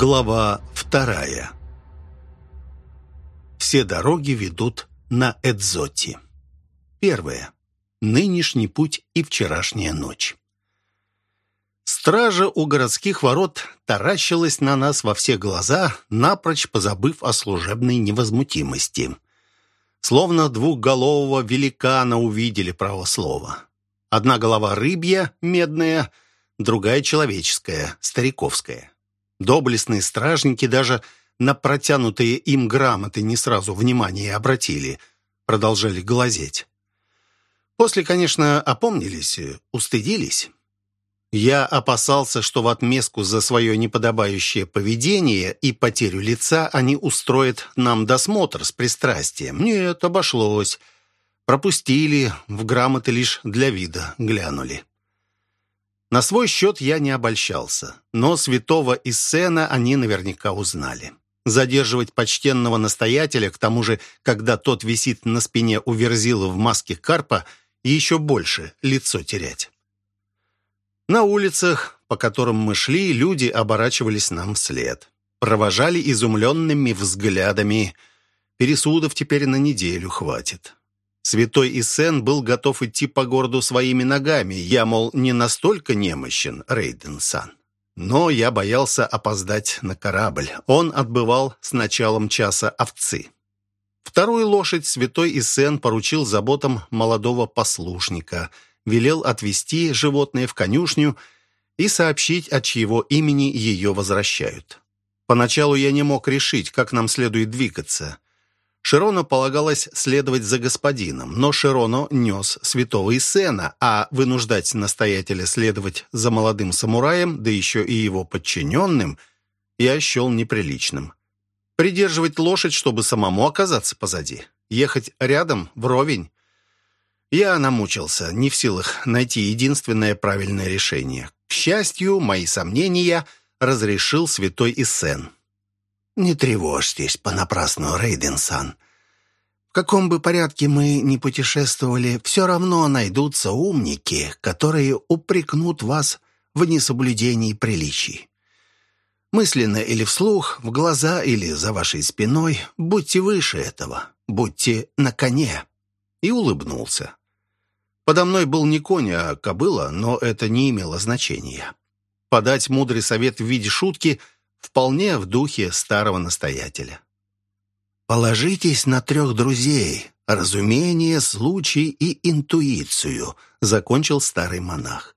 Глава вторая. Все дороги ведут на Эдзоти. Первое. Нынешний путь и вчерашняя ночь. Стража у городских ворот таращилась на нас во все глаза, напрочь позабыв о служебной невозмутимости. Словно двухголового великана увидели право слова. Одна голова рыбья, медная, другая человеческая, стариковская. Доблестные стражники даже на протянутые им грамоты не сразу внимание обратили, продолжали глазеть. После, конечно, опомнились, устыдились. Я опасался, что в отместку за свое неподобающее поведение и потерю лица они устроят нам досмотр с пристрастием. Нет, обошлось. Пропустили, в грамоты лишь для вида глянули. На свой счет я не обольщался, но святого Иссена они наверняка узнали. Задерживать почтенного настоятеля, к тому же, когда тот висит на спине у верзила в маске карпа, еще больше лицо терять. На улицах, по которым мы шли, люди оборачивались нам вслед. Провожали изумленными взглядами. Пересудов теперь на неделю хватит. Святой Исен был готов идти по городу своими ногами. Я, мол, не настолько немощен, Рейден-сан. Но я боялся опоздать на корабль. Он отбывал с началом часа овцы. Вторую лошадь святой Исен поручил заботам молодого послушника, велел отвезти животное в конюшню и сообщить, от чьего имени ее возвращают. Поначалу я не мог решить, как нам следует двигаться – Широну полагалось следовать за господином, но Широно нес святого Исена, а вынуждать настоятеля следовать за молодым самураем, да еще и его подчиненным, я счел неприличным. Придерживать лошадь, чтобы самому оказаться позади. Ехать рядом, вровень. Я намучился, не в силах найти единственное правильное решение. К счастью, мои сомнения разрешил святой Исен. «Не тревожьтесь понапрасну, Рейден-сан. В каком бы порядке мы ни путешествовали, все равно найдутся умники, которые упрекнут вас в несоблюдении приличий. Мысленно или вслух, в глаза или за вашей спиной, будьте выше этого, будьте на коне». И улыбнулся. Подо мной был не конь, а кобыла, но это не имело значения. Подать мудрый совет в виде шутки – вполне в духе старого настоятеля. «Положитесь на трех друзей, разумение, случай и интуицию», закончил старый монах.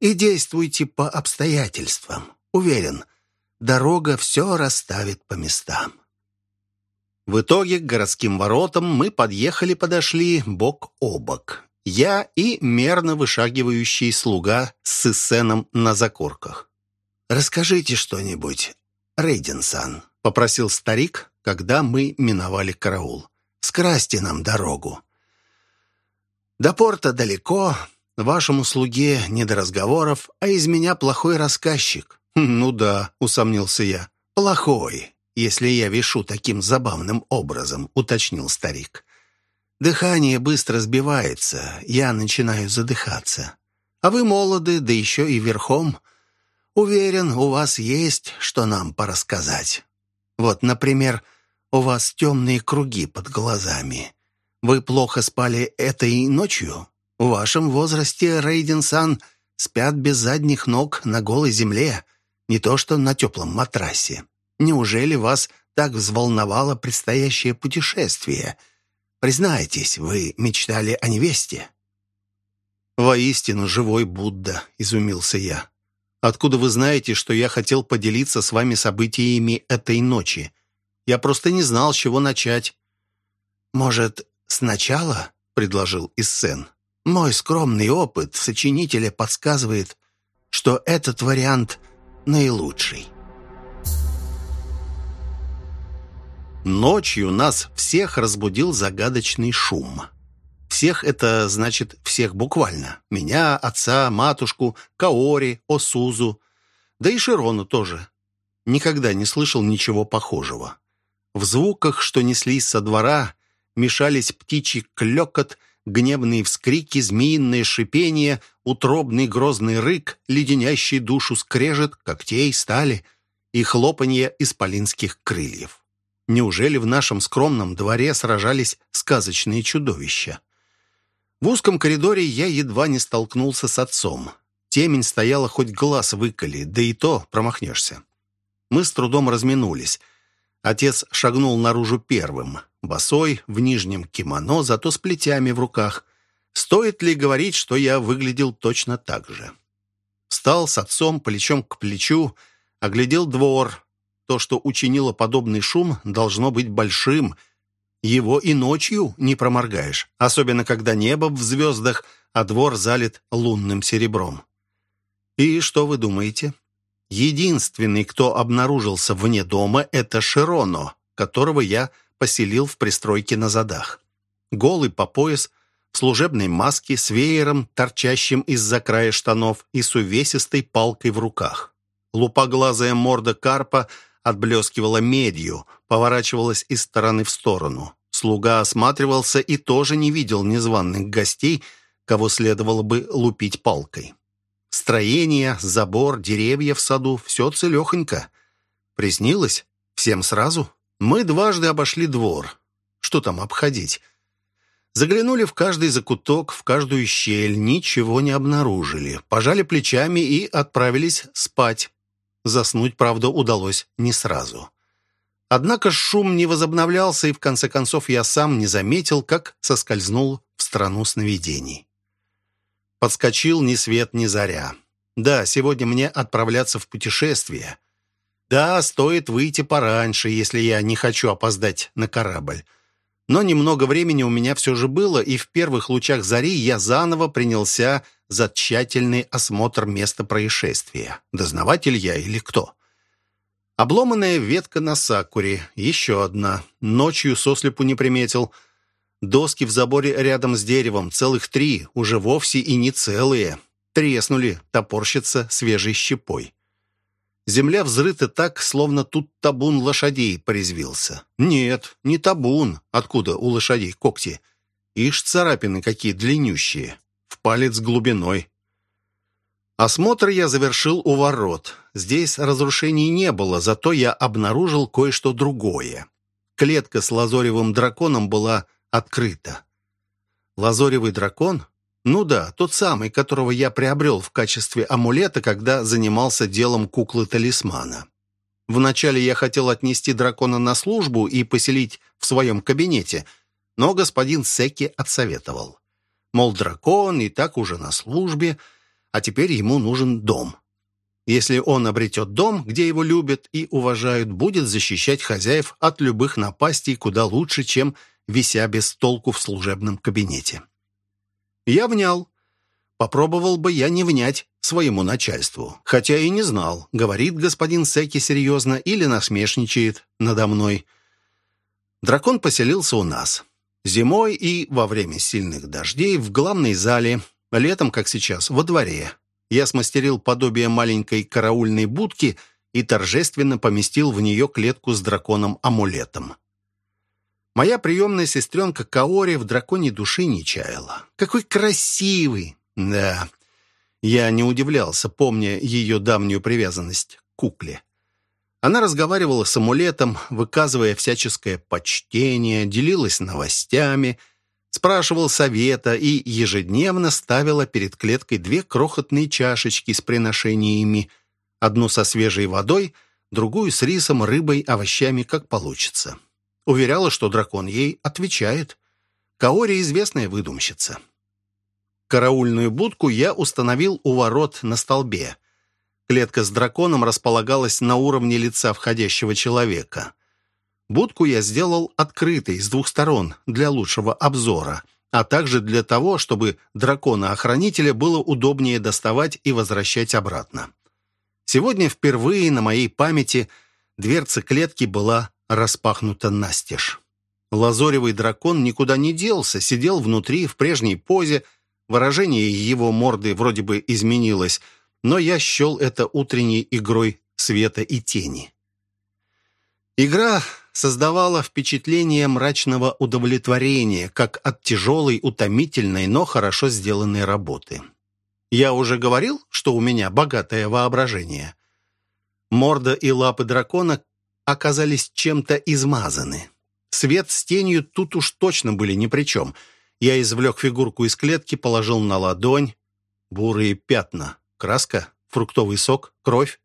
«И действуйте по обстоятельствам. Уверен, дорога все расставит по местам». В итоге к городским воротам мы подъехали-подошли бок о бок. Я и мерно вышагивающий слуга с Иссеном на закорках. «Расскажите что-нибудь, Рейденсан», — попросил старик, когда мы миновали караул. «Скрасьте нам дорогу». «До порта далеко, вашему слуге не до разговоров, а из меня плохой рассказчик». «Хм, «Ну да», — усомнился я. «Плохой, если я вешу таким забавным образом», — уточнил старик. «Дыхание быстро сбивается, я начинаю задыхаться. А вы молоды, да еще и верхом. Уверен, у вас есть, что нам порассказать. Вот, например, у вас темные круги под глазами. Вы плохо спали этой ночью? В вашем возрасте, Рейден-сан, спят без задних ног на голой земле, не то что на теплом матрасе. Неужели вас так взволновало предстоящее путешествие? Признайтесь, вы мечтали о невесте?» «Воистину живой Будда», — изумился я. Откуда вы знаете, что я хотел поделиться с вами событиями этой ночи? Я просто не знал, с чего начать». «Может, сначала?» — предложил Иссен. «Мой скромный опыт сочинителя подсказывает, что этот вариант наилучший». Ночью нас всех разбудил загадочный шум. Всех это значит всех буквально. Меня, отца, матушку, Каори, Осузу. Да и Широну тоже. Никогда не слышал ничего похожего. В звуках, что неслись со двора, мешались птичий клёкот, гневные вскрики, змеиное шипение, утробный грозный рык, леденящий душу скрежет когтей, стали. и хлопанье исполинских крыльев. Неужели в нашем скромном дворе сражались сказочные чудовища? В узком коридоре я едва не столкнулся с отцом. Темень стояла, хоть глаз выколи, да и то промахнешься. Мы с трудом разминулись. Отец шагнул наружу первым, босой, в нижнем кимоно, зато с плетями в руках. Стоит ли говорить, что я выглядел точно так же? Встал с отцом плечом к плечу, оглядел двор. То, что учинило подобный шум, должно быть большим. Его и ночью не проморгаешь, особенно когда небо в звездах, а двор залит лунным серебром. И что вы думаете? Единственный, кто обнаружился вне дома, это Широно, которого я поселил в пристройке на задах. Голый по пояс, в служебной маске, с веером, торчащим из-за края штанов и с увесистой палкой в руках. Лупоглазая морда карпа отблескивала медью, поворачивалась из стороны в сторону. Слуга осматривался и тоже не видел незваных гостей, кого следовало бы лупить палкой. Строение, забор, деревья в саду — все целехонько. Приснилось? Всем сразу? Мы дважды обошли двор. Что там обходить? Заглянули в каждый закуток, в каждую щель, ничего не обнаружили. Пожали плечами и отправились спать. Заснуть, правда, удалось не сразу. Однако шум не возобновлялся, и в конце концов я сам не заметил, как соскользнул в страну сновидений. Подскочил ни свет, ни заря. Да, сегодня мне отправляться в путешествие. Да, стоит выйти пораньше, если я не хочу опоздать на корабль. Но немного времени у меня все же было, и в первых лучах зари я заново принялся за тщательный осмотр места происшествия. Дознаватель я или кто? Обломанная ветка на сакуре, еще одна. Ночью сослепу не приметил. Доски в заборе рядом с деревом, целых три, уже вовсе и не целые. Треснули, топорщится свежей щепой. Земля взрыта так, словно тут табун лошадей порезвился. Нет, не табун. Откуда у лошадей когти? Ишь, царапины какие длиннющие. В палец глубиной. Осмотр я завершил у ворот. Здесь разрушений не было, зато я обнаружил кое-что другое. Клетка с лазоревым драконом была открыта. Лазоревый дракон ну да, тот самый, которого я приобрел в качестве амулета, когда занимался делом куклы-талисмана. Вначале я хотел отнести дракона на службу и поселить в своем кабинете, но господин Секи отсоветовал. Мол, дракон и так уже на службе, а теперь ему нужен дом. Если он обретет дом, где его любят и уважают, будет защищать хозяев от любых напастей куда лучше, чем вися без толку в служебном кабинете. Я внял. Попробовал бы я не внять своему начальству. Хотя и не знал, говорит господин Секи серьезно или насмешничает надо мной. Дракон поселился у нас. Зимой и во время сильных дождей в главной зале, летом, как сейчас, во дворе. Я смастерил подобие маленькой караульной будки и торжественно поместил в нее клетку с драконом-амулетом. Моя приемная сестренка Каори в драконьей души не чаяла. Какой красивый! Да, я не удивлялся, помня ее давнюю привязанность к кукле. Она разговаривала с амулетом, выказывая всяческое почтение, делилась новостями, спрашивал совета и ежедневно ставила перед клеткой две крохотные чашечки с приношениями, одну со свежей водой, другую с рисом, рыбой, овощами, как получится. Уверяла, что дракон ей отвечает. Каори известная выдумщица. Караульную будку я установил у ворот на столбе. Клетка с драконом располагалась на уровне лица входящего человека. Будку я сделал открытой с двух сторон для лучшего обзора, а также для того, чтобы дракона-охранителя было удобнее доставать и возвращать обратно. Сегодня впервые на моей памяти дверца клетки была распахнута настежь. Лазоревый дракон никуда не делся, сидел внутри в прежней позе. Выражение его морды вроде бы изменилось, но я счел это утренней игрой света и тени. Игра создавала впечатление мрачного удовлетворения, как от тяжелой, утомительной, но хорошо сделанной работы. Я уже говорил, что у меня богатое воображение. Морда и лапы дракона оказались чем-то измазаны. Свет с тенью тут уж точно были ни при чем. Я извлек фигурку из клетки, положил на ладонь. Бурые пятна. Краска, фруктовый сок, кровь.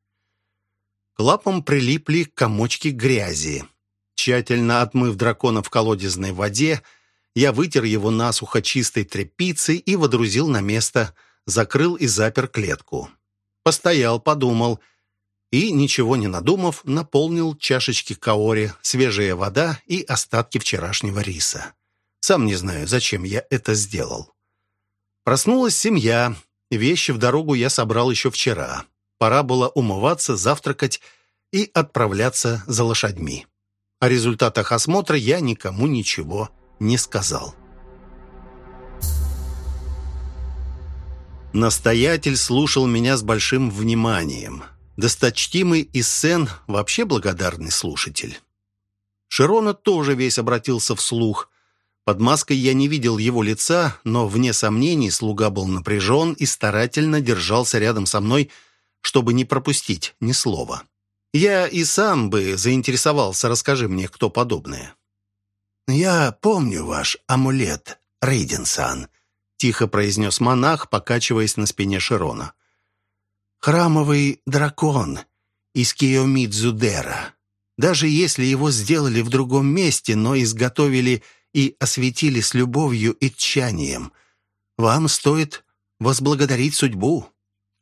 К лапам прилипли комочки грязи. Тщательно отмыв дракона в колодезной воде, я вытер его насухо чистой тряпицей и водрузил на место, закрыл и запер клетку. Постоял, подумал и, ничего не надумав, наполнил чашечки каори, свежая вода и остатки вчерашнего риса. Сам не знаю, зачем я это сделал. Проснулась семья. Вещи в дорогу я собрал еще вчера. Пора было умываться, завтракать и отправляться за лошадьми. О результатах осмотра я никому ничего не сказал. Настоятель слушал меня с большим вниманием. Досточтимый Иссен вообще благодарный слушатель. Широна тоже весь обратился вслух. Под маской я не видел его лица, но, вне сомнений, слуга был напряжен и старательно держался рядом со мной, чтобы не пропустить ни слова. Я и сам бы заинтересовался, расскажи мне, кто подобное». «Я помню ваш амулет, Рейденсан», — тихо произнес монах, покачиваясь на спине Широна. «Храмовый дракон из Киомидзудера. Даже если его сделали в другом месте, но изготовили и осветили с любовью и тщанием, вам стоит возблагодарить судьбу».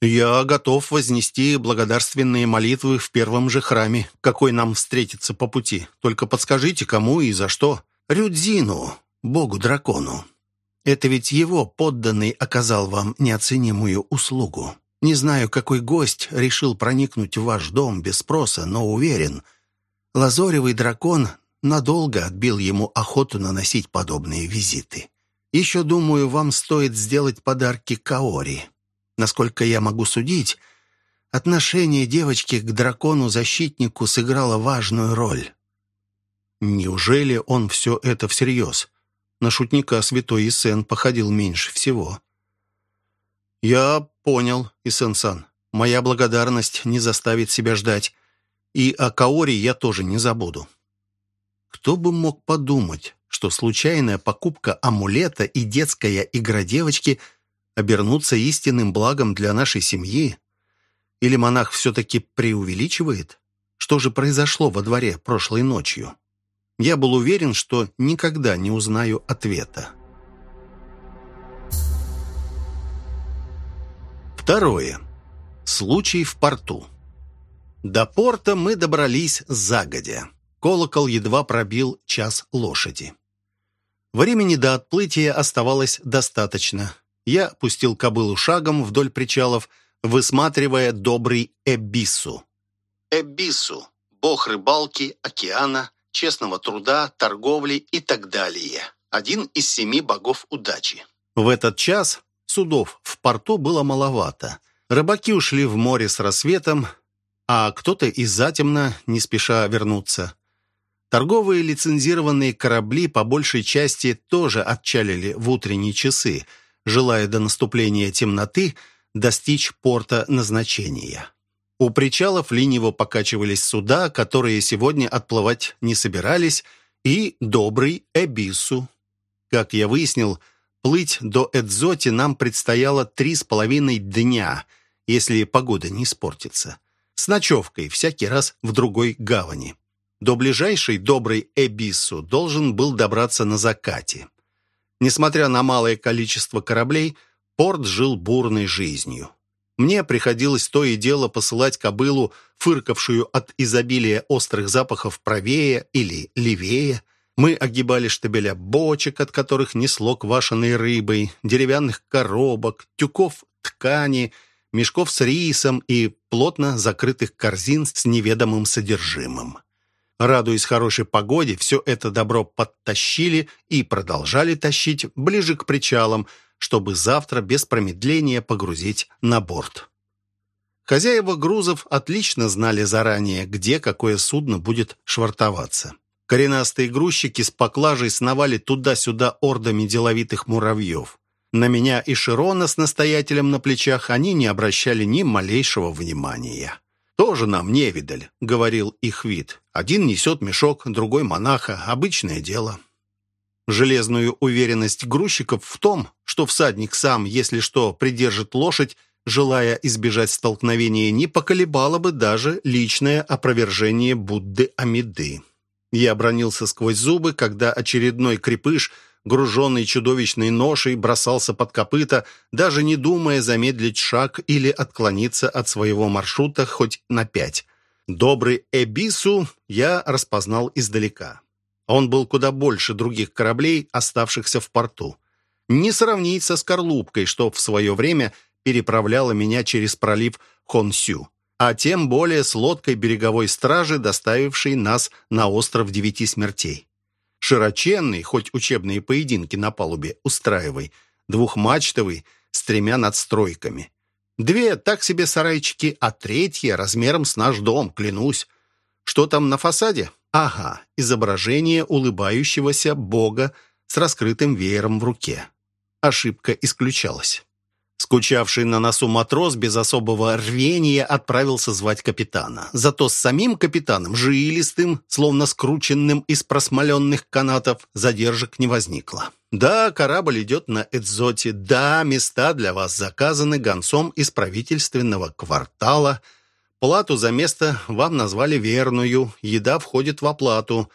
«Я готов вознести благодарственные молитвы в первом же храме, какой нам встретится по пути. Только подскажите, кому и за что?» «Рюдзину, богу-дракону. Это ведь его подданный оказал вам неоценимую услугу. Не знаю, какой гость решил проникнуть в ваш дом без спроса, но уверен, лазоревый дракон надолго отбил ему охоту наносить подобные визиты. Еще, думаю, вам стоит сделать подарки Каори». Насколько я могу судить, отношение девочки к дракону-защитнику сыграло важную роль. Неужели он все это всерьез? На шутника святой Исен походил меньше всего. «Я понял, Исен-сан. Моя благодарность не заставит себя ждать. И о Каоре я тоже не забуду». Кто бы мог подумать, что случайная покупка амулета и детская игра девочки – обернуться истинным благом для нашей семьи? Или монах все-таки преувеличивает? Что же произошло во дворе прошлой ночью? Я был уверен, что никогда не узнаю ответа. Второе. Случай в порту. До порта мы добрались загодя. Колокол едва пробил час лошади. Времени до отплытия оставалось достаточно. Я пустил кобылу шагом вдоль причалов, высматривая добрый Эбису. Эбису – бог рыбалки, океана, честного труда, торговли и так далее. Один из семи богов удачи. В этот час судов в порту было маловато. Рыбаки ушли в море с рассветом, а кто-то из затемно не спеша вернуться. Торговые лицензированные корабли по большей части тоже отчалили в утренние часы – желая до наступления темноты достичь порта назначения. У причалов лениво покачивались суда, которые сегодня отплывать не собирались, и добрый Эбису. Как я выяснил, плыть до Эдзоти нам предстояло три с половиной дня, если погода не испортится. С ночевкой всякий раз в другой гавани. До ближайшей доброй Эбису должен был добраться на закате. Несмотря на малое количество кораблей, порт жил бурной жизнью. Мне приходилось то и дело посылать кобылу, фыркавшую от изобилия острых запахов правее или левее. Мы огибали штабеля бочек, от которых несло квашеной рыбой, деревянных коробок, тюков ткани, мешков с рисом и плотно закрытых корзин с неведомым содержимым. Радуясь хорошей погоде, все это добро подтащили и продолжали тащить ближе к причалам, чтобы завтра без промедления погрузить на борт. Хозяева грузов отлично знали заранее, где какое судно будет швартоваться. Коренастые грузчики с поклажей сновали туда-сюда ордами деловитых муравьев. На меня и Широна с настоятелем на плечах они не обращали ни малейшего внимания. «Тоже нам не видаль», — говорил их вид. «Один несет мешок, другой монаха. Обычное дело». Железную уверенность грузчиков в том, что всадник сам, если что, придержит лошадь, желая избежать столкновения, не поколебало бы даже личное опровержение Будды Амиды. Я бронился сквозь зубы, когда очередной крепыш, груженный чудовищной ношей, бросался под копыта, даже не думая замедлить шаг или отклониться от своего маршрута хоть на пять. Добрый Эбису я распознал издалека. Он был куда больше других кораблей, оставшихся в порту. Не сравнить со скорлупкой, что в свое время переправляла меня через пролив Хонсю, а тем более с лодкой береговой стражи, доставившей нас на остров Девяти Смертей. Широченный, хоть учебные поединки на палубе устраивай, двухмачтовый, с тремя надстройками. Две так себе сарайчики, а третья размером с наш дом, клянусь. Что там на фасаде? Ага, изображение улыбающегося бога с раскрытым веером в руке. Ошибка исключалась. Скучавший на носу матрос без особого рвения отправился звать капитана. Зато с самим капитаном, жилистым, словно скрученным из просмоленных канатов, задержек не возникло. Да, корабль идет на Эдзоте. Да, места для вас заказаны гонцом из правительственного квартала – Плату за место вам назвали верную, еда входит в оплату.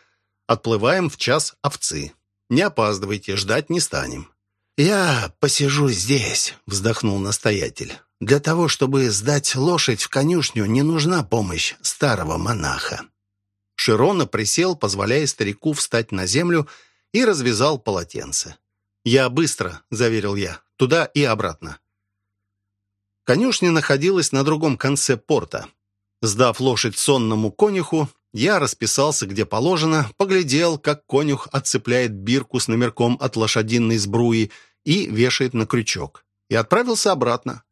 Отплываем в час овцы. Не опаздывайте, ждать не станем». «Я посижу здесь», — вздохнул настоятель. «Для того, чтобы сдать лошадь в конюшню, не нужна помощь старого монаха». Широна присел, позволяя старику встать на землю, и развязал полотенце. «Я быстро», — заверил я, — «туда и обратно». Конюшня находилась на другом конце порта. Сдав лошадь сонному конюху, я расписался, где положено, поглядел, как конюх отцепляет бирку с номерком от лошадиной сбруи и вешает на крючок, и отправился обратно.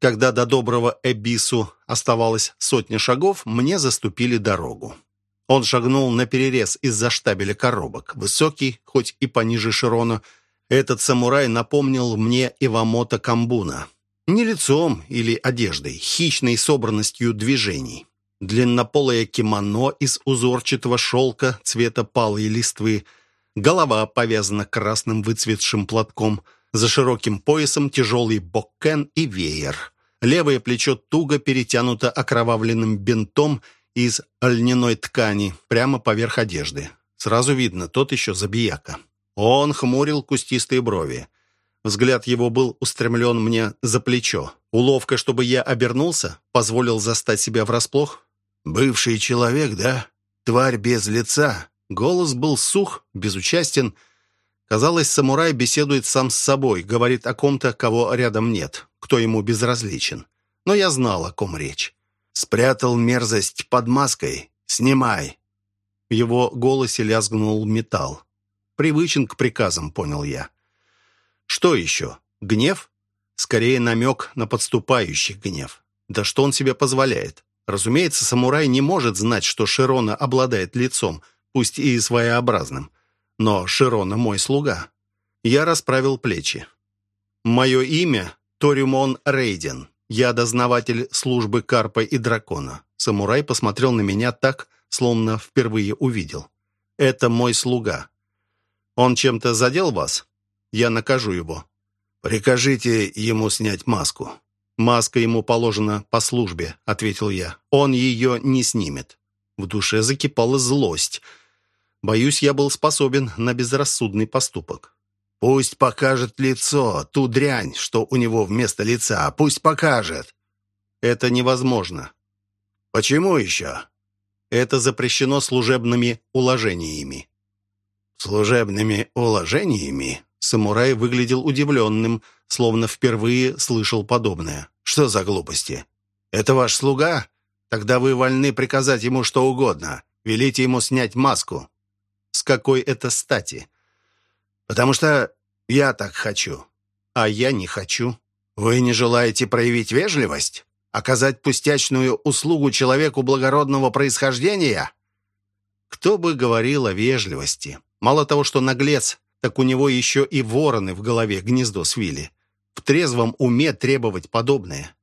Когда до доброго Эбису оставалось сотня шагов, мне заступили дорогу. Он шагнул на перерез из-за штабеля коробок. Высокий, хоть и пониже Широна, этот самурай напомнил мне Ивамото Камбуна. Не лицом или одеждой, хищной собранностью движений. Длиннополое кимоно из узорчатого шелка цвета палой листвы, голова повязана красным выцветшим платком, за широким поясом тяжелый боккен и веер. Левое плечо туго перетянуто окровавленным бинтом из льняной ткани прямо поверх одежды. Сразу видно, тот еще забияка. Он хмурил кустистые брови. Взгляд его был устремлен мне за плечо. Уловка, чтобы я обернулся, позволил застать себя врасплох. «Бывший человек, да? Тварь без лица?» Голос был сух, безучастен. Казалось, самурай беседует сам с собой, говорит о ком-то, кого рядом нет, кто ему безразличен. Но я знал, о ком речь. «Спрятал мерзость под маской? Снимай!» В его голосе лязгнул металл. Привычен к приказам, понял я. Что еще? Гнев? Скорее намек на подступающий гнев. Да что он себе позволяет? Разумеется, самурай не может знать, что Широна обладает лицом, пусть и своеобразным. Но Широна мой слуга. Я расправил плечи. Мое имя Торимон Рейден. Я дознаватель службы Карпа и Дракона. Самурай посмотрел на меня так, словно впервые увидел. Это мой слуга. Он чем-то задел вас? Я накажу его. Прикажите ему снять маску». «Маска ему положена по службе», — ответил я. «Он ее не снимет». В душе закипала злость. Боюсь, я был способен на безрассудный поступок. «Пусть покажет лицо, ту дрянь, что у него вместо лица. Пусть покажет». «Это невозможно». «Почему еще?» «Это запрещено служебными уложениями». «Служебными уложениями?» Самурай выглядел удивленным, словно впервые слышал подобное. «Что за глупости? Это ваш слуга? Тогда вы вольны приказать ему что угодно. Велите ему снять маску». «С какой это стати?» «Потому что я так хочу». «А я не хочу». «Вы не желаете проявить вежливость? Оказать пустячную услугу человеку благородного происхождения?» Кто бы говорил о вежливости? Мало того, что наглец, так у него еще и вороны в голове гнездо свили. В трезвом уме требовать подобное.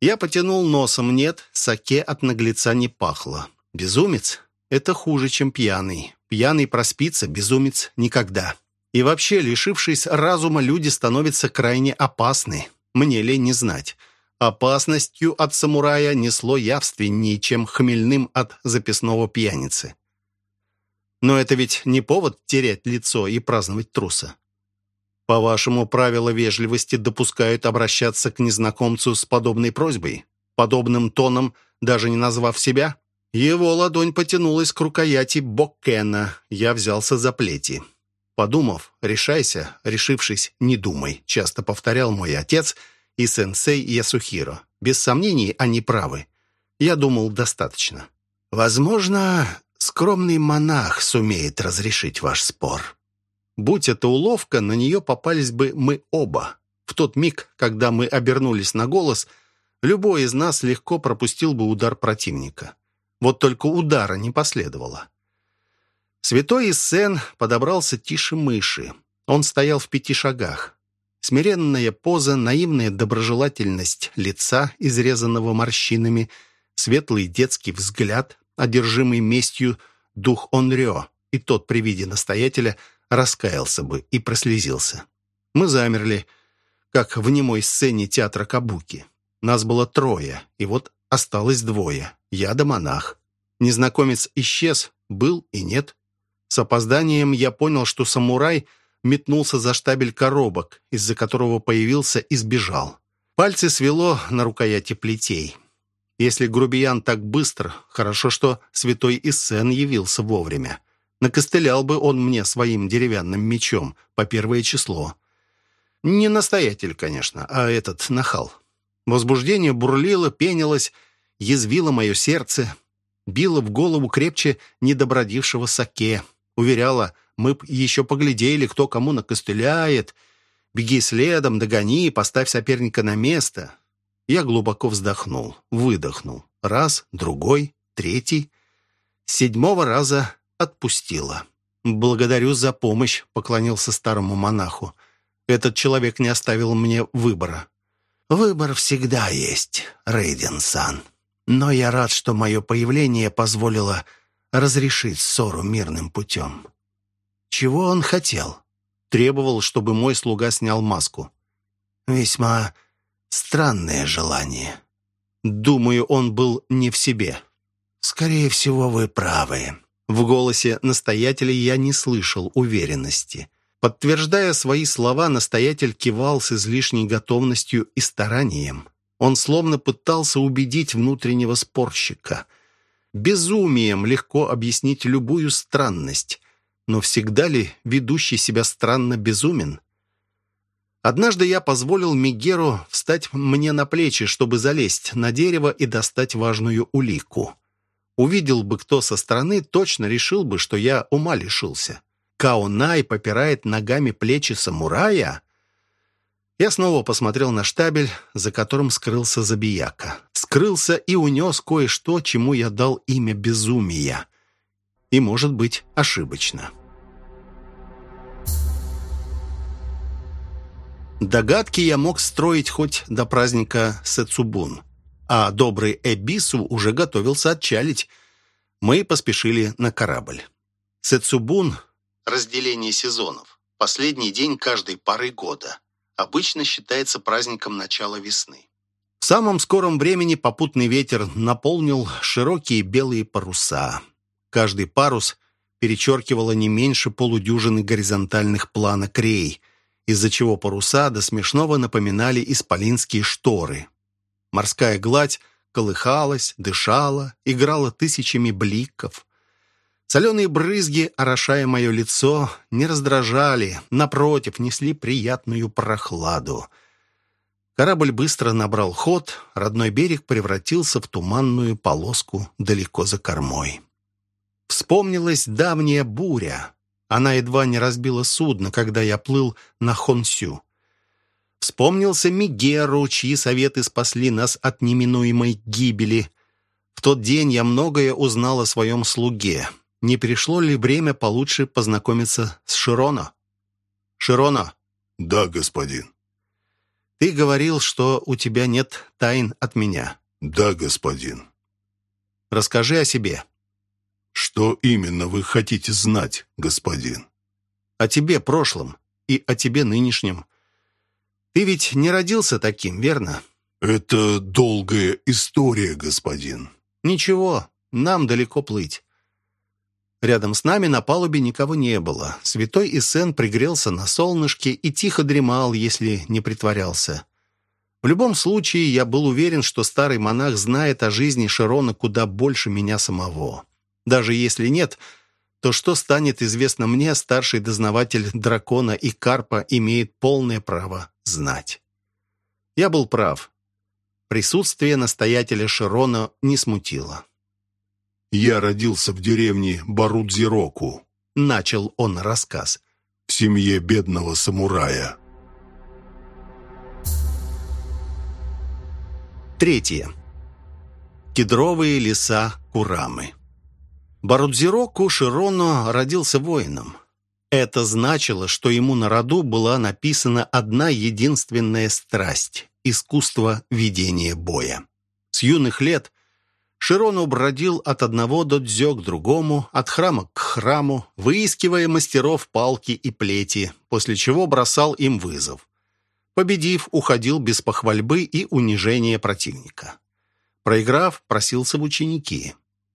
Я потянул носом. Нет, саке от наглеца не пахло. Безумец — это хуже, чем пьяный. Пьяный проспится, безумец — никогда. И вообще, лишившись разума, люди становятся крайне опасны. Мне ли не знать. Опасностью от самурая несло явственнее, чем хмельным от записного пьяницы. Но это ведь не повод терять лицо и праздновать труса. По-вашему, правила вежливости допускают обращаться к незнакомцу с подобной просьбой? Подобным тоном, даже не назвав себя? Его ладонь потянулась к рукояти Боккена. Я взялся за плети. Подумав, решайся, решившись, не думай, часто повторял мой отец и сенсей Ясухиро. Без сомнений, они правы. Я думал, достаточно. Возможно, скромный монах сумеет разрешить ваш спор. Будь это уловка, на нее попались бы мы оба. В тот миг, когда мы обернулись на голос, любой из нас легко пропустил бы удар противника. Вот только удара не последовало. Святой Иссен подобрался тише мыши. Он стоял в пяти шагах. Смиренная поза, наивная доброжелательность лица, изрезанного морщинами, светлый детский взгляд, одержимый местью дух Онрё, и тот при виде настоятеля – раскаялся бы и прослезился. Мы замерли, как в немой сцене театра Кабуки. Нас было трое, и вот осталось двое. Я да монах. Незнакомец исчез, был и нет. С опозданием я понял, что самурай метнулся за штабель коробок, из-за которого появился и сбежал. Пальцы свело на рукояти плетей. Если грубиян так быстро, хорошо, что святой Иссен явился вовремя. Накостылял бы он мне своим деревянным мечом по первое число. Не настоятель, конечно, а этот нахал. Возбуждение бурлило, пенилось, язвило мое сердце, било в голову крепче недобродившего саке. Уверяла, мы б еще поглядели, кто кому накостыляет. Беги следом, догони, поставь соперника на место. Я глубоко вздохнул, выдохнул. Раз, другой, третий. Седьмого раза отпустила. «Благодарю за помощь», — поклонился старому монаху. «Этот человек не оставил мне выбора». «Выбор всегда есть, Рейден-сан. Но я рад, что мое появление позволило разрешить ссору мирным путем». «Чего он хотел?» «Требовал, чтобы мой слуга снял маску». «Весьма странное желание». «Думаю, он был не в себе». «Скорее всего, вы правы. В голосе настоятеля я не слышал уверенности. Подтверждая свои слова, настоятель кивал с излишней готовностью и старанием. Он словно пытался убедить внутреннего спорщика. Безумием легко объяснить любую странность, но всегда ли ведущий себя странно безумен? Однажды я позволил Мигеру встать мне на плечи, чтобы залезть на дерево и достать важную улику. Увидел бы кто со стороны, точно решил бы, что я ума лишился. Каонай попирает ногами плечи самурая. Я снова посмотрел на штабель, за которым скрылся забияка. Скрылся и унес кое-что, чему я дал имя безумия. И, может быть, ошибочно. Догадки я мог строить хоть до праздника Сэцубун а добрый Эбису уже готовился отчалить. Мы поспешили на корабль. Сецубун – разделение сезонов. Последний день каждой пары года. Обычно считается праздником начала весны. В самом скором времени попутный ветер наполнил широкие белые паруса. Каждый парус перечеркивало не меньше полудюжины горизонтальных планок рей, из-за чего паруса до смешного напоминали исполинские шторы, Морская гладь колыхалась, дышала, играла тысячами бликов. Соленые брызги, орошая мое лицо, не раздражали, напротив, несли приятную прохладу. Корабль быстро набрал ход, родной берег превратился в туманную полоску далеко за кормой. Вспомнилась давняя буря. Она едва не разбила судно, когда я плыл на Хонсю. Вспомнился Мигеру, чьи советы спасли нас от неминуемой гибели. В тот день я многое узнал о своем слуге. Не пришло ли время получше познакомиться с Широно? Широно? Да, господин. Ты говорил, что у тебя нет тайн от меня. Да, господин. Расскажи о себе. Что именно вы хотите знать, господин? О тебе прошлом и о тебе нынешнем. Ты ведь не родился таким, верно? Это долгая история, господин. Ничего, нам далеко плыть. Рядом с нами на палубе никого не было. Святой Исен пригрелся на солнышке и тихо дремал, если не притворялся. В любом случае, я был уверен, что старый монах знает о жизни Широна куда больше меня самого. Даже если нет, то что станет известно мне, старший дознаватель дракона и карпа имеет полное право знать. Я был прав. Присутствие настоятеля Широна не смутило. «Я родился в деревне Барудзироку», — начал он рассказ. «В семье бедного самурая». Третье. Кедровые леса Курамы. Барудзироку Широно родился воином. Это значило, что ему на роду была написана одна единственная страсть — искусство ведения боя. С юных лет Широну бродил от одного до дзё к другому, от храма к храму, выискивая мастеров палки и плети, после чего бросал им вызов. Победив, уходил без похвальбы и унижения противника. Проиграв, просился в ученики.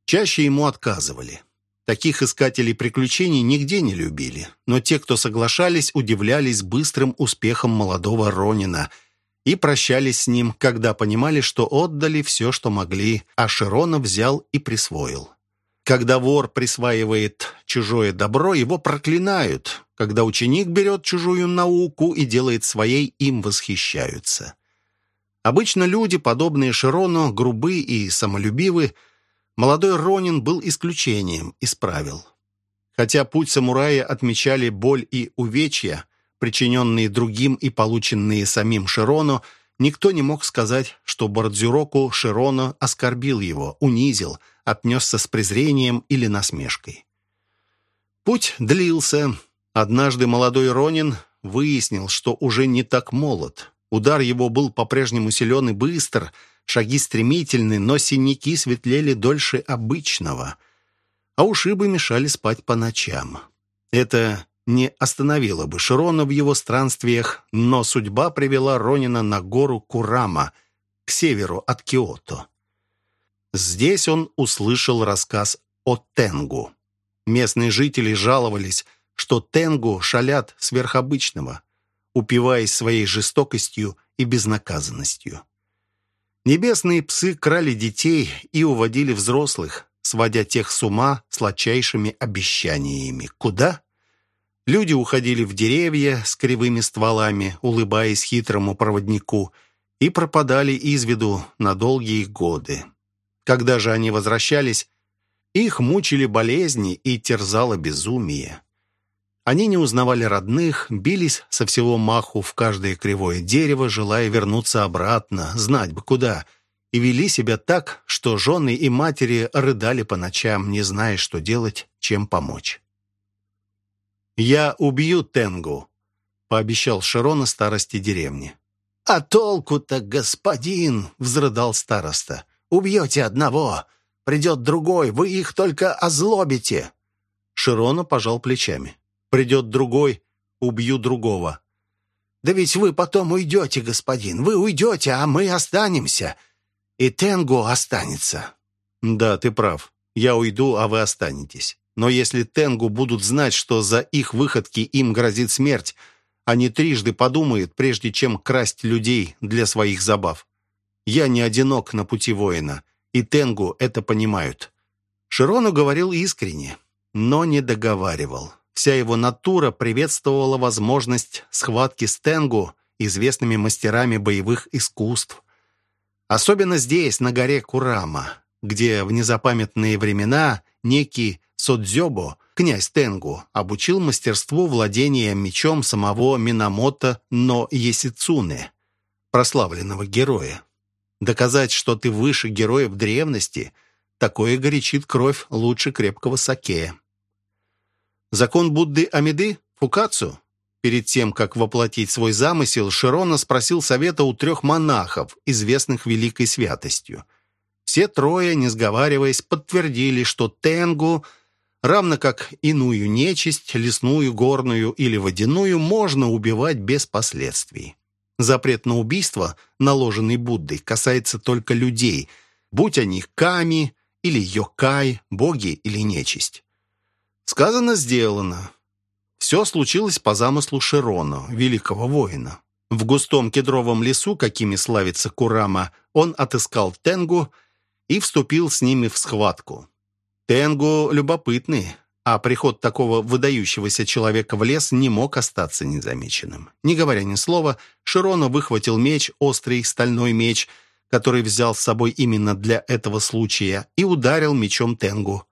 Чаще ему отказывали. Таких искателей приключений нигде не любили, но те, кто соглашались, удивлялись быстрым успехом молодого Ронина – и прощались с ним, когда понимали, что отдали все, что могли, а Широна взял и присвоил. Когда вор присваивает чужое добро, его проклинают. Когда ученик берет чужую науку и делает своей, им восхищаются. Обычно люди, подобные Широну, грубы и самолюбивы. Молодой Ронин был исключением из правил. Хотя путь самурая отмечали боль и увечья, причиненные другим и полученные самим Широну, никто не мог сказать, что Бордзюроку Широно оскорбил его, унизил, отнесся с презрением или насмешкой. Путь длился. Однажды молодой Ронин выяснил, что уже не так молод. Удар его был по-прежнему силен и быстр, шаги стремительны, но синяки светлели дольше обычного, а ушибы мешали спать по ночам. Это не остановила бы Широна в его странствиях, но судьба привела Ронина на гору Курама, к северу от Киото. Здесь он услышал рассказ о Тенгу. Местные жители жаловались, что Тенгу шалят сверхобычного, упиваясь своей жестокостью и безнаказанностью. Небесные псы крали детей и уводили взрослых, сводя тех с ума сладчайшими обещаниями. Куда? Люди уходили в деревья с кривыми стволами, улыбаясь хитрому проводнику, и пропадали из виду на долгие годы. Когда же они возвращались, их мучили болезни и терзало безумие. Они не узнавали родных, бились со всего маху в каждое кривое дерево, желая вернуться обратно, знать бы куда, и вели себя так, что жены и матери рыдали по ночам, не зная, что делать, чем помочь. «Я убью Тенгу», — пообещал Широна старости деревни. «А толку-то, господин!» — взрыдал староста. «Убьете одного, придет другой, вы их только озлобите!» Широна пожал плечами. «Придет другой, убью другого». «Да ведь вы потом уйдете, господин, вы уйдете, а мы останемся. И Тенгу останется». «Да, ты прав. Я уйду, а вы останетесь. Но если Тенгу будут знать, что за их выходки им грозит смерть, они трижды подумают, прежде чем красть людей для своих забав. Я не одинок на пути воина, и Тенгу это понимают. Широну говорил искренне, но не договаривал. Вся его натура приветствовала возможность схватки с Тенгу, известными мастерами боевых искусств. Особенно здесь, на горе Курама, где в незапамятные времена некий Содзёбо, князь Тенгу, обучил мастерству владения мечом самого Минамото но Есицуне, прославленного героя. Доказать, что ты выше героя в древности, такое горячит кровь лучше крепкого сакея. Закон Будды Амиды, Фукацу? Перед тем, как воплотить свой замысел, Широна спросил совета у трех монахов, известных великой святостью. Все трое, не сговариваясь, подтвердили, что Тенгу, равно как иную нечисть, лесную, горную или водяную, можно убивать без последствий. Запрет на убийство, наложенный Буддой, касается только людей, будь они ками или йокай, боги или нечисть. Сказано, сделано. Все случилось по замыслу Широна, великого воина. В густом кедровом лесу, какими славится Курама, он отыскал Тенгу и вступил с ними в схватку. Тенгу любопытный, а приход такого выдающегося человека в лес не мог остаться незамеченным. Не говоря ни слова, Широна выхватил меч, острый стальной меч, который взял с собой именно для этого случая, и ударил мечом Тенгу.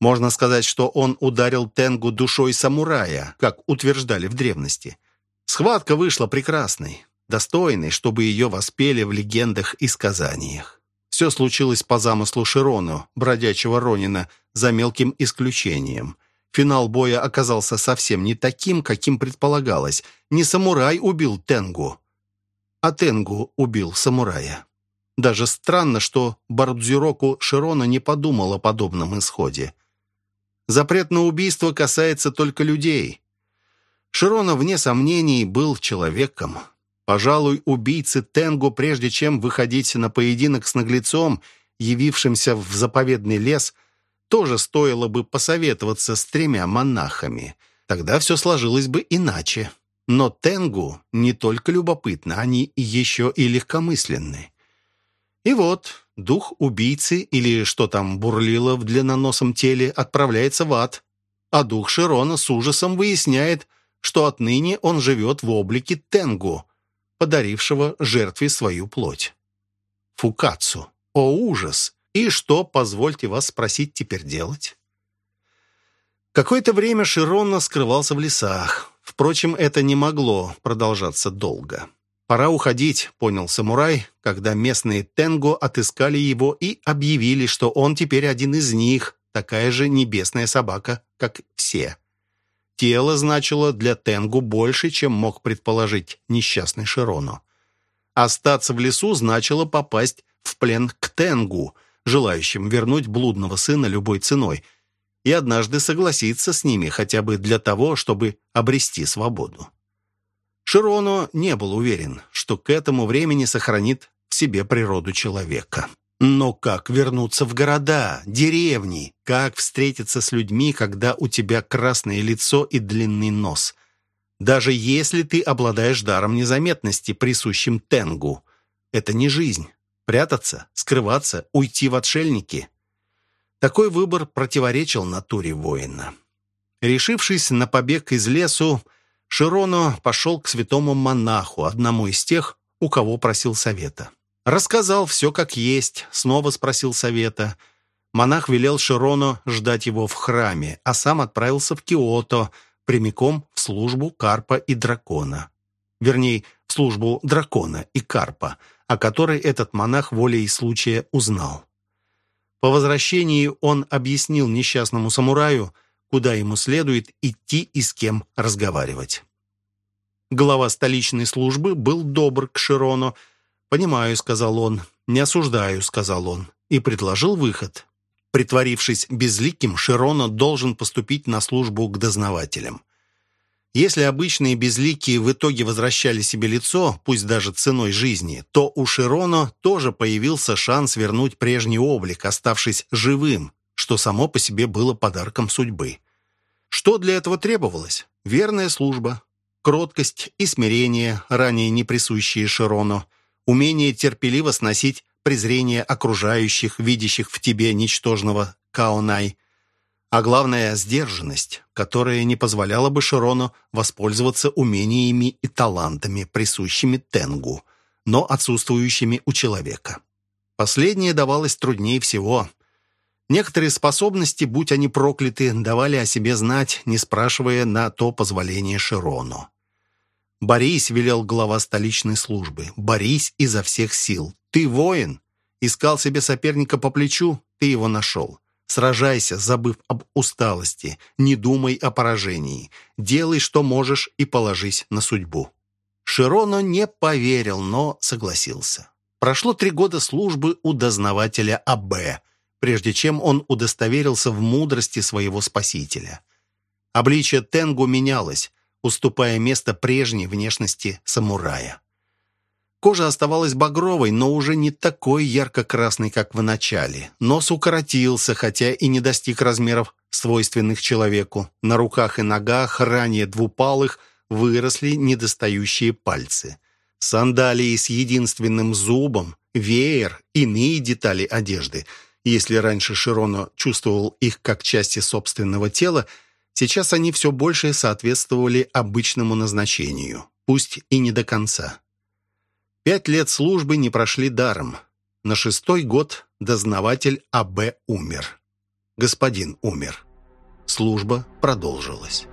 Можно сказать, что он ударил Тенгу душой самурая, как утверждали в древности. Схватка вышла прекрасной, достойной, чтобы ее воспели в легендах и сказаниях. Все случилось по замыслу Широну, бродячего Ронина, за мелким исключением. Финал боя оказался совсем не таким, каким предполагалось. Не самурай убил Тенгу, а Тенгу убил самурая. Даже странно, что Бардзюроку Широна не подумал о подобном исходе. Запрет на убийство касается только людей. Широна, вне сомнений, был человеком. Пожалуй, убийцы Тенгу, прежде чем выходить на поединок с наглецом, явившимся в заповедный лес, тоже стоило бы посоветоваться с тремя монахами. Тогда все сложилось бы иначе. Но Тенгу не только любопытны, они еще и легкомысленны. И вот дух убийцы или что там бурлило в длинноносом теле отправляется в ад, а дух Широна с ужасом выясняет, что отныне он живет в облике Тенгу, подарившего жертве свою плоть. Фукацу. О, ужас! И что, позвольте вас спросить, теперь делать? Какое-то время Широна скрывался в лесах. Впрочем, это не могло продолжаться долго. «Пора уходить», — понял самурай, когда местные Тенго отыскали его и объявили, что он теперь один из них, такая же небесная собака, как все. Тело значило для Тенгу больше, чем мог предположить несчастный Широно. Остаться в лесу значило попасть в плен к Тенгу, желающим вернуть блудного сына любой ценой, и однажды согласиться с ними хотя бы для того, чтобы обрести свободу. Широно не был уверен, что к этому времени сохранит в себе природу человека. Но как вернуться в города, деревни? Как встретиться с людьми, когда у тебя красное лицо и длинный нос? Даже если ты обладаешь даром незаметности, присущим Тенгу. Это не жизнь. Прятаться, скрываться, уйти в отшельники. Такой выбор противоречил натуре воина. Решившись на побег из лесу, Широно пошел к святому монаху, одному из тех, у кого просил совета. Рассказал все как есть, снова спросил совета. Монах велел Широно ждать его в храме, а сам отправился в Киото, прямиком в службу Карпа и Дракона. Вернее, в службу Дракона и Карпа, о которой этот монах волей случая узнал. По возвращении он объяснил несчастному самураю, куда ему следует идти и с кем разговаривать. Глава столичной службы был добр к Широну. «Понимаю», — сказал он, — «не осуждаю», — сказал он, и предложил выход. Притворившись безликим, Широна должен поступить на службу к дознавателям. Если обычные безликие в итоге возвращали себе лицо, пусть даже ценой жизни, то у Широна тоже появился шанс вернуть прежний облик, оставшись живым, что само по себе было подарком судьбы. Что для этого требовалось? Верная служба, кроткость и смирение, ранее не присущие Широну, умение терпеливо сносить презрение окружающих, видящих в тебе ничтожного Каонай, а главное – сдержанность, которая не позволяла бы Широну воспользоваться умениями и талантами, присущими Тенгу, но отсутствующими у человека. Последнее давалось труднее всего – Некоторые способности, будь они прокляты, давали о себе знать, не спрашивая на то позволение Широну. «Борись», — велел глава столичной службы, — «борись изо всех сил. Ты воин. Искал себе соперника по плечу, ты его нашел. Сражайся, забыв об усталости. Не думай о поражении. Делай, что можешь, и положись на судьбу». Широно не поверил, но согласился. Прошло три года службы у дознавателя А.Б., прежде чем он удостоверился в мудрости своего спасителя. Обличие Тенгу менялось, уступая место прежней внешности самурая. Кожа оставалась багровой, но уже не такой ярко-красной, как в начале. Нос укоротился, хотя и не достиг размеров, свойственных человеку. На руках и ногах, ранее двупалых, выросли недостающие пальцы. Сандалии с единственным зубом, веер, иные детали одежды. Если раньше Широно чувствовал их как части собственного тела, сейчас они все больше соответствовали обычному назначению, пусть и не до конца. Пять лет службы не прошли даром. На шестой год дознаватель А.Б. умер. Господин умер. Служба продолжилась.